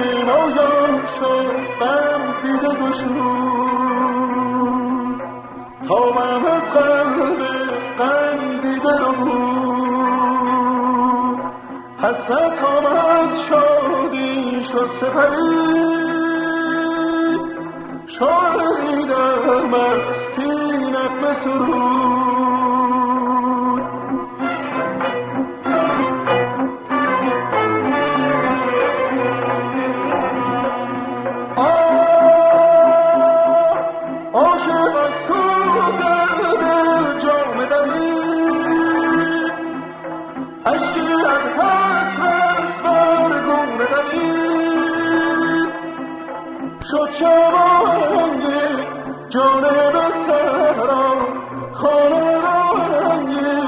بینایم شدم دیده گشود تا من از قلب غم دیده رو بود حسرت آمد شادی شد سپری. شاهدی در مستی نقم تو چرا رنگی؟ جانب سرم خانه را رنگی.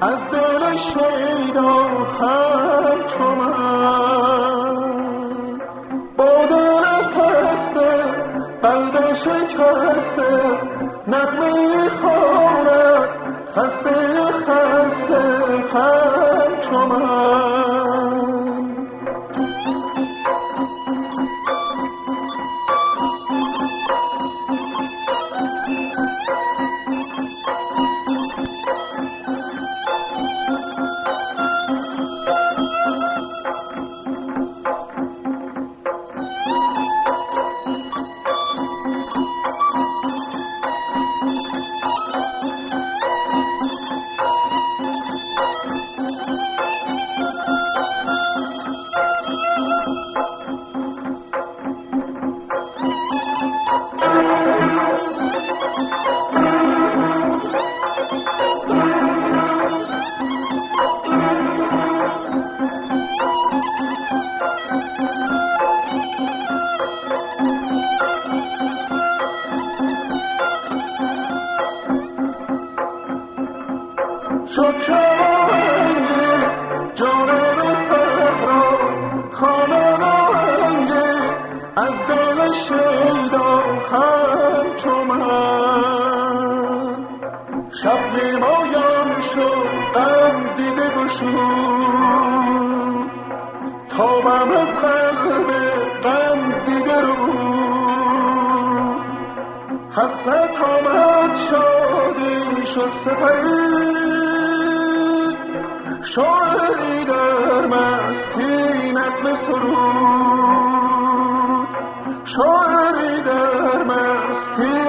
از دل شیدا هر تو من با دل پسته قلب شکسته نقمه خانه خسته حسرت آمد شادی شد سپری شاعری در مستی نقل سرود. شاعری در مستی